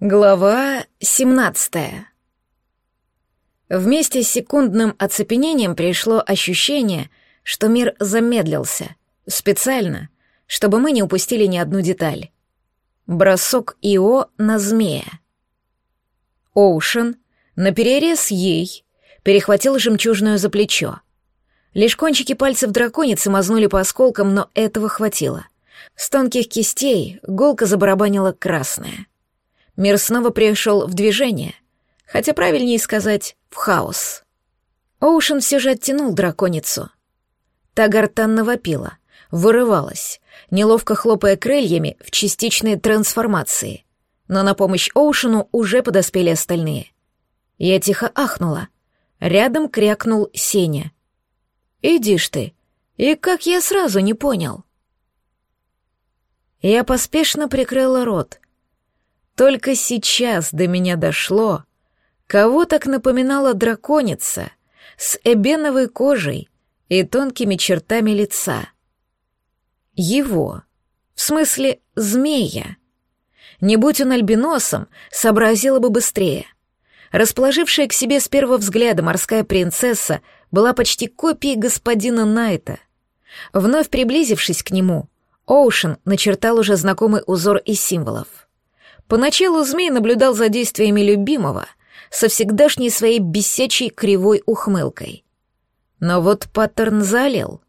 Глава 17. Вместе с секундным оцепенением пришло ощущение, что мир замедлился, специально, чтобы мы не упустили ни одну деталь. Бросок Ио на змея. Оушен, наперерез ей, перехватил жемчужную за плечо. Лишь кончики пальцев драконицы мазнули по осколкам, но этого хватило. С тонких кистей голка забарабанила красная — Мир снова пришел в движение, хотя правильнее сказать — в хаос. Оушен все же оттянул драконицу. Та гортанно вопила, вырывалась, неловко хлопая крыльями в частичной трансформации. Но на помощь Оушену уже подоспели остальные. Я тихо ахнула. Рядом крякнул Сеня. «Иди ж ты! И как я сразу не понял!» Я поспешно прикрыла рот — только сейчас до меня дошло, кого так напоминала драконица с эбеновой кожей и тонкими чертами лица. Его, в смысле змея. Не будь он альбиносом, сообразила бы быстрее. Расположившая к себе с первого взгляда морская принцесса была почти копией господина Найта. Вновь приблизившись к нему, Оушен начертал уже знакомый узор из символов — Поначалу змей наблюдал за действиями любимого со всегдашней своей бесячей кривой ухмылкой. Но вот паттерн залил.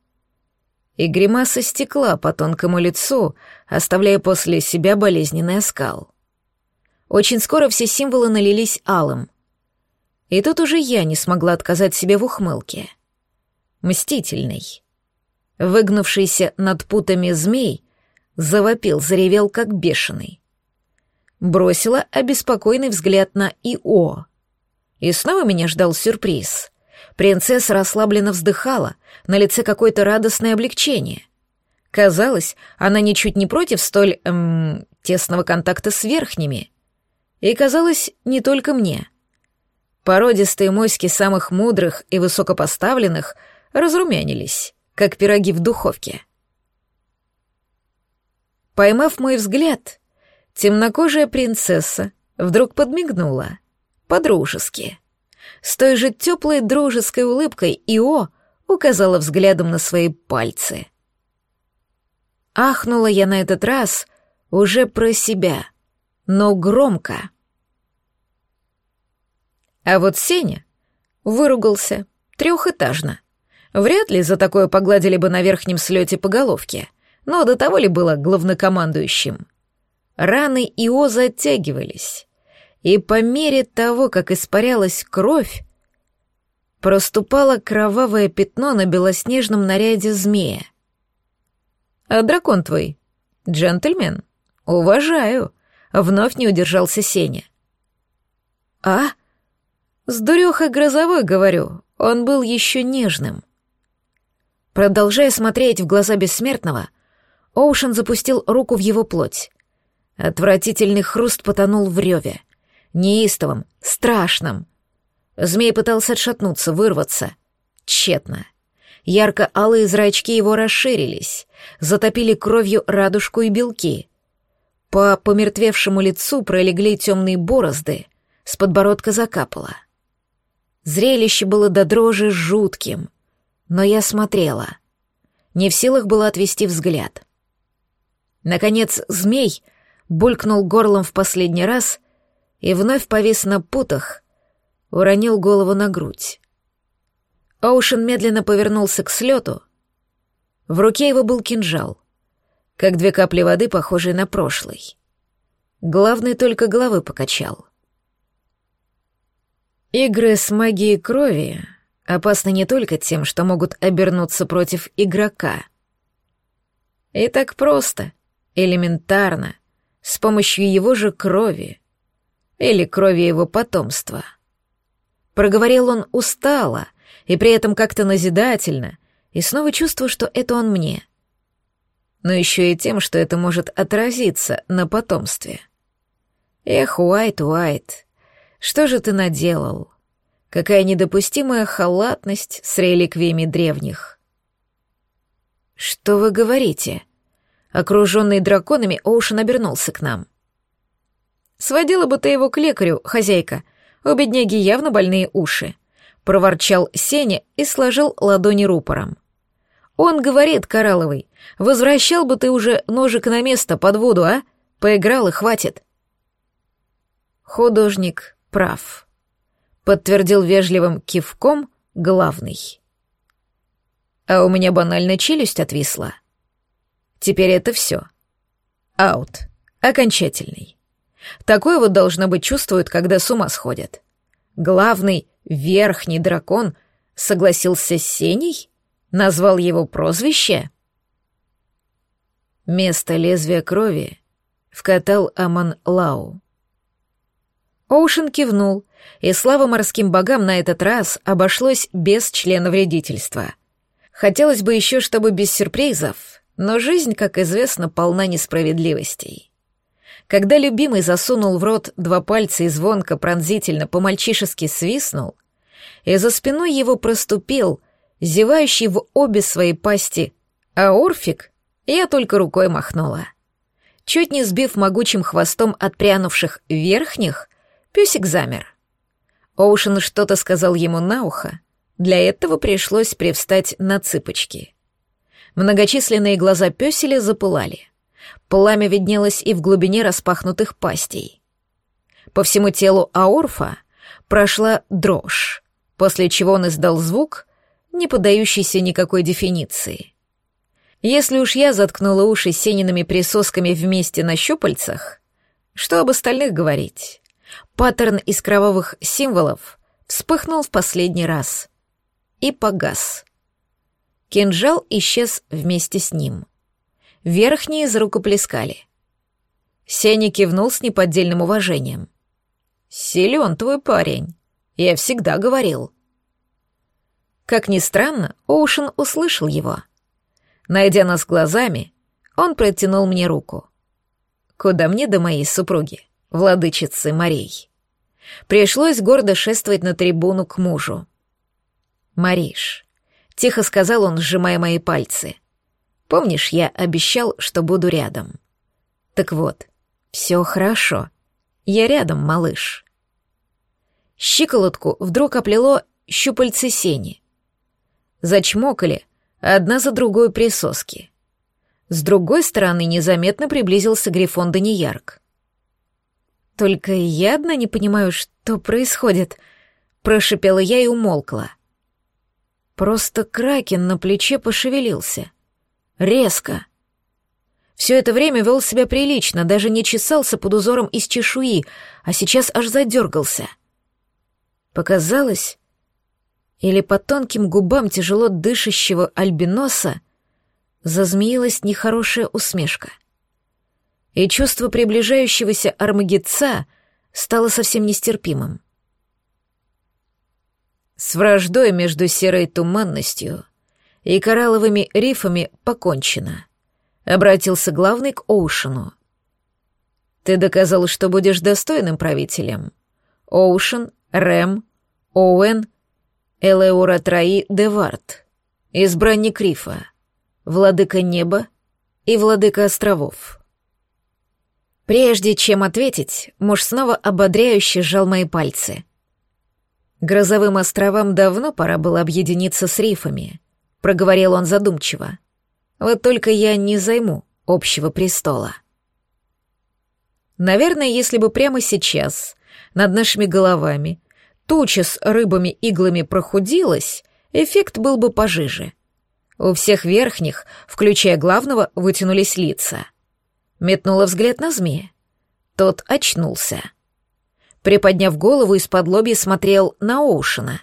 И гримаса стекла по тонкому лицу, оставляя после себя болезненный оскал. Очень скоро все символы налились алым. И тут уже я не смогла отказать себе в ухмылке. Мстительный. Выгнувшийся над путами змей завопил, заревел как бешеный бросила обеспокоенный взгляд на Ио. И снова меня ждал сюрприз. Принцесса расслабленно вздыхала, на лице какое-то радостное облегчение. Казалось, она ничуть не против столь, эм, тесного контакта с верхними. И казалось, не только мне. Породистые моськи самых мудрых и высокопоставленных разрумянились, как пироги в духовке. Поймав мой взгляд, Темнокожая принцесса вдруг подмигнула. По-дружески. С той же теплой дружеской улыбкой Ио указала взглядом на свои пальцы. Ахнула я на этот раз уже про себя, но громко. А вот Сеня выругался трехэтажно. Вряд ли за такое погладили бы на верхнем слете по головке, но до того ли было главнокомандующим — Раны Ио затягивались, и по мере того, как испарялась кровь, проступало кровавое пятно на белоснежном наряде змея. «А дракон твой? Джентльмен? Уважаю!» — вновь не удержался Сеня. «А?» «С дурехой грозовой, говорю, он был еще нежным». Продолжая смотреть в глаза бессмертного, Оушен запустил руку в его плоть. Отвратительный хруст потонул в реве. Неистовым, страшным. Змей пытался отшатнуться, вырваться. Тщетно. Ярко-алые зрачки его расширились, затопили кровью радужку и белки. По помертвевшему лицу пролегли темные борозды, с подбородка закапало. Зрелище было до дрожи жутким, но я смотрела. Не в силах было отвести взгляд. Наконец, змей — булькнул горлом в последний раз и вновь повис на путах, уронил голову на грудь. Оушен медленно повернулся к слету. В руке его был кинжал, как две капли воды, похожие на прошлый. Главный только головы покачал. Игры с магией крови опасны не только тем, что могут обернуться против игрока. И так просто, элементарно, с помощью его же крови или крови его потомства. Проговорил он устало и при этом как-то назидательно, и снова чувствую, что это он мне. Но еще и тем, что это может отразиться на потомстве. Эх, Уайт, Уайт, что же ты наделал? Какая недопустимая халатность с реликвиями древних. Что вы говорите? Окруженный драконами, Оушен обернулся к нам. Сводила бы ты его к лекарю, хозяйка. У бедняги явно больные уши. Проворчал Сеня и сложил ладони рупором. Он говорит, Коралловый, возвращал бы ты уже ножик на место под воду, а? Поиграл и хватит. Художник прав. Подтвердил вежливым кивком главный. А у меня банально челюсть отвисла. Теперь это все. Аут. Окончательный. Такое вот должно быть чувствуют, когда с ума сходят. Главный, верхний дракон согласился с Сеней? Назвал его прозвище? Место лезвия крови вкатал Аман Лау. Оушен кивнул, и слава морским богам на этот раз обошлось без члена вредительства. Хотелось бы еще, чтобы без сюрпризов, но жизнь, как известно, полна несправедливостей. Когда любимый засунул в рот два пальца и звонко пронзительно по-мальчишески свистнул, и за спиной его проступил, зевающий в обе свои пасти, а Орфик я только рукой махнула. Чуть не сбив могучим хвостом отпрянувших верхних, песик замер. Оушен что-то сказал ему на ухо, для этого пришлось привстать на цыпочки. Многочисленные глаза пёселя запылали. Пламя виднелось и в глубине распахнутых пастей. По всему телу Аорфа прошла дрожь, после чего он издал звук, не поддающийся никакой дефиниции. Если уж я заткнула уши сениными присосками вместе на щупальцах, что об остальных говорить? Паттерн из кровавых символов вспыхнул в последний раз и погас. Кинжал исчез вместе с ним. Верхние зарукоплескали. Сеня кивнул с неподдельным уважением. «Силен твой парень. Я всегда говорил». Как ни странно, Оушен услышал его — Найдя нас глазами, он протянул мне руку. Куда мне до моей супруги, владычицы Марей? Пришлось гордо шествовать на трибуну к мужу. «Мариш», — тихо сказал он, сжимая мои пальцы, — «помнишь, я обещал, что буду рядом?» «Так вот, все хорошо. Я рядом, малыш». Щиколотку вдруг оплело щупальце сени. Зачмокали, одна за другой присоски. С другой стороны незаметно приблизился Грифон Даниярк. «Только я одна не понимаю, что происходит», — прошипела я и умолкла. Просто кракен на плече пошевелился. Резко. Все это время вел себя прилично, даже не чесался под узором из чешуи, а сейчас аж задергался. Показалось, или по тонким губам тяжело дышащего альбиноса зазмеилась нехорошая усмешка. И чувство приближающегося армагедца стало совсем нестерпимым. С враждой между серой туманностью и коралловыми рифами покончено. Обратился главный к Оушену. Ты доказал, что будешь достойным правителем. Оушен, Рэм, Оуэн — Элеура Траи Девард, избранник Рифа, владыка неба и владыка островов. Прежде чем ответить, муж снова ободряюще сжал мои пальцы. Грозовым островам давно пора было объединиться с рифами, проговорил он задумчиво. Вот только я не займу общего престола. Наверное, если бы прямо сейчас над нашими головами туча с рыбами-иглами прохудилась, эффект был бы пожиже. У всех верхних, включая главного, вытянулись лица. Метнула взгляд на змея. Тот очнулся. Приподняв голову, из-под лобья смотрел на Оушена.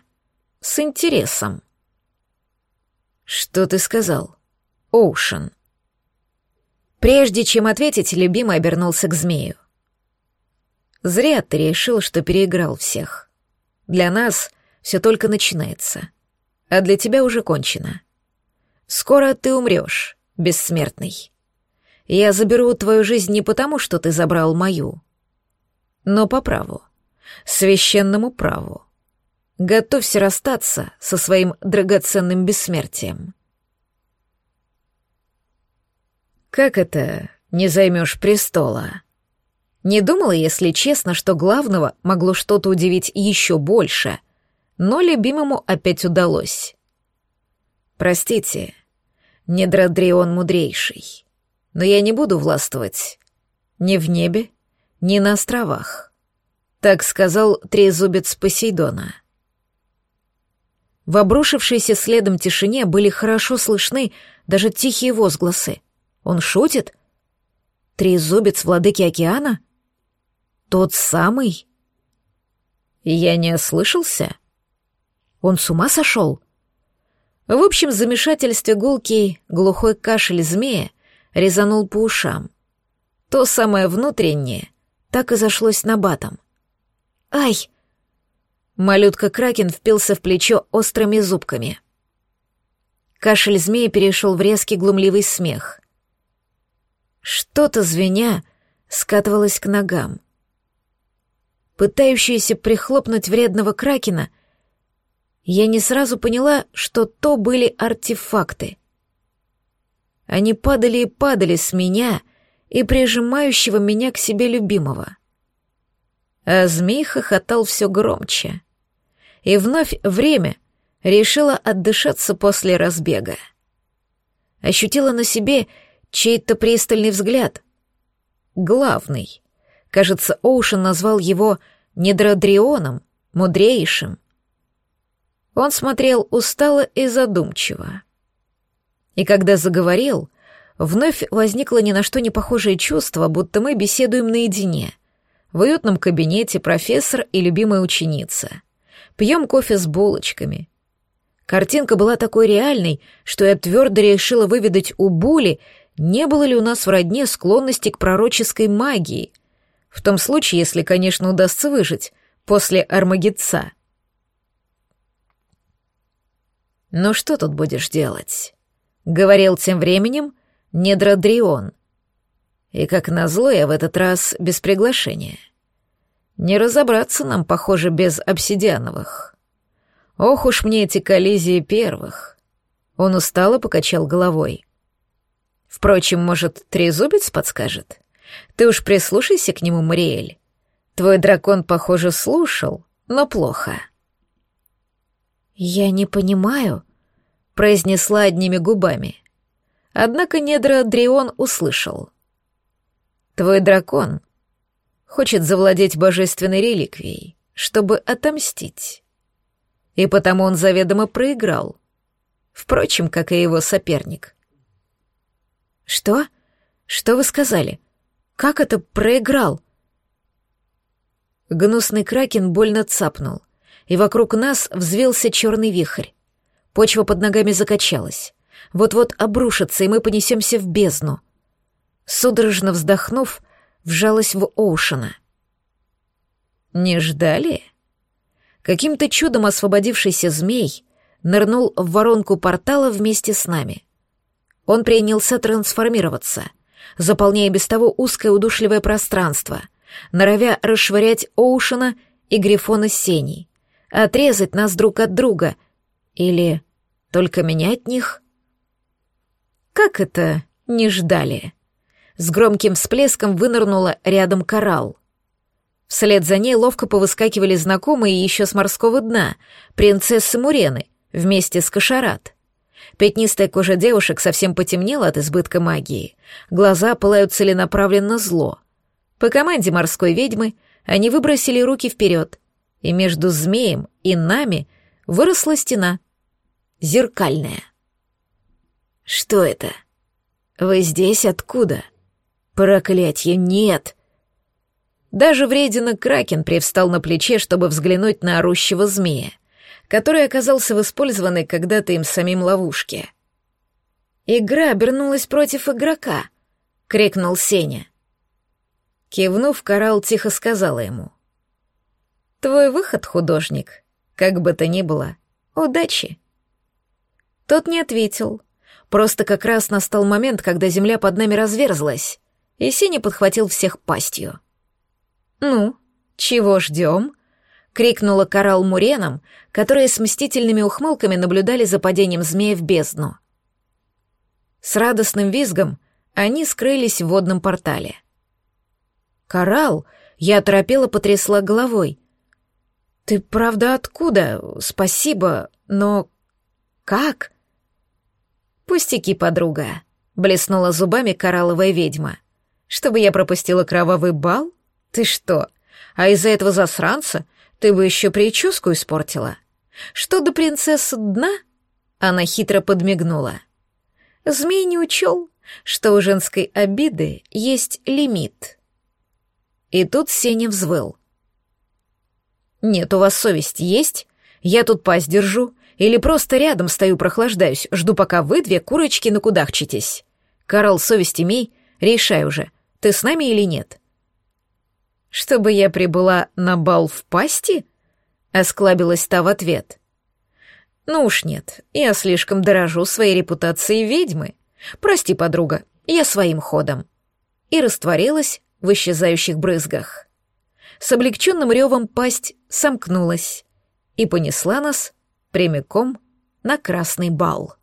С интересом. «Что ты сказал, Оушен?» Прежде чем ответить, любимый обернулся к змею. «Зря ты решил, что переиграл всех. Для нас все только начинается, а для тебя уже кончено. Скоро ты умрешь, бессмертный. Я заберу твою жизнь не потому, что ты забрал мою, но по праву, священному праву. Готовься расстаться со своим драгоценным бессмертием. Как это не займешь престола? Не думала, если честно, что главного могло что-то удивить еще больше, но любимому опять удалось. «Простите, Недрадрион мудрейший, но я не буду властвовать ни в небе, ни на островах», — так сказал трезубец Посейдона. В обрушившейся следом тишине были хорошо слышны даже тихие возгласы. Он шутит? Трезубец владыки океана? Тот самый? Я не ослышался? Он с ума сошел? В общем замешательстве гулкий глухой кашель змея резанул по ушам. То самое внутреннее так и зашлось на батом. «Ай!» Малютка Кракен впился в плечо острыми зубками. Кашель змея перешел в резкий глумливый смех. Что-то звеня скатывалось к ногам. Пытающаяся прихлопнуть вредного Кракена, я не сразу поняла, что то были артефакты. Они падали и падали с меня и прижимающего меня к себе любимого. А змей хохотал все громче. И вновь время решила отдышаться после разбега. Ощутила на себе чей-то пристальный взгляд. Главный. Кажется, Оушен назвал его недродрионом, мудрейшим. Он смотрел устало и задумчиво. И когда заговорил, вновь возникло ни на что не похожее чувство, будто мы беседуем наедине. В уютном кабинете профессор и любимая ученица — Пьем кофе с булочками. Картинка была такой реальной, что я твердо решила выведать у Були, не было ли у нас в родне склонности к пророческой магии. В том случае, если, конечно, удастся выжить после Армагедца. «Ну что тут будешь делать?» — говорил тем временем Недрадрион. И, как назло, я в этот раз без приглашения — не разобраться нам, похоже, без обсидиановых. Ох уж мне эти коллизии первых. Он устало покачал головой. Впрочем, может, трезубец подскажет? Ты уж прислушайся к нему, Мариэль. Твой дракон, похоже, слушал, но плохо. Я не понимаю, произнесла одними губами. Однако недра Дрион услышал. Твой дракон хочет завладеть божественной реликвией, чтобы отомстить. И потому он заведомо проиграл. Впрочем, как и его соперник. «Что? Что вы сказали? Как это проиграл?» Гнусный кракен больно цапнул, и вокруг нас взвелся черный вихрь. Почва под ногами закачалась. Вот-вот обрушится, и мы понесемся в бездну. Судорожно вздохнув, вжалась в Оушена. «Не ждали?» Каким-то чудом освободившийся змей нырнул в воронку портала вместе с нами. Он принялся трансформироваться, заполняя без того узкое удушливое пространство, норовя расшвырять Оушена и Грифона Сеней, отрезать нас друг от друга или только меня от них. Как это не ждали? С громким всплеском вынырнула рядом коралл. Вслед за ней ловко повыскакивали знакомые еще с морского дна, принцессы Мурены, вместе с Кашарат. Пятнистая кожа девушек совсем потемнела от избытка магии. Глаза пылают целенаправленно зло. По команде морской ведьмы они выбросили руки вперед, и между змеем и нами выросла стена. Зеркальная. «Что это? Вы здесь откуда?» Проклятье, нет! Даже вредина Кракен привстал на плече, чтобы взглянуть на орущего змея, который оказался в использованной когда-то им самим ловушке. «Игра обернулась против игрока!» — крикнул Сеня. Кивнув, Коралл тихо сказала ему. «Твой выход, художник, как бы то ни было, удачи!» Тот не ответил. Просто как раз настал момент, когда земля под нами разверзлась, и Сеня подхватил всех пастью. «Ну, чего ждем?» — крикнула коралл муренам, которые с мстительными ухмылками наблюдали за падением змея в бездну. С радостным визгом они скрылись в водном портале. «Коралл!» Я оторопела, потрясла головой. «Ты правда откуда? Спасибо, но... как?» «Пустяки, подруга», — блеснула зубами коралловая ведьма. «Чтобы я пропустила кровавый бал? Ты что? А из-за этого засранца ты бы еще прическу испортила. Что до принцессы дна?» Она хитро подмигнула. «Змей не учел, что у женской обиды есть лимит». И тут Сеня взвыл. «Нет, у вас совесть есть? Я тут пасть держу. Или просто рядом стою, прохлаждаюсь, жду, пока вы две курочки накудахчитесь. Карл, совесть имей, решай уже, ты с нами или нет?» «Чтобы я прибыла на бал в пасти?» — осклабилась та в ответ. «Ну уж нет, я слишком дорожу своей репутацией ведьмы. Прости, подруга, я своим ходом». И растворилась в исчезающих брызгах. С облегченным ревом пасть сомкнулась и понесла нас прямиком на красный бал.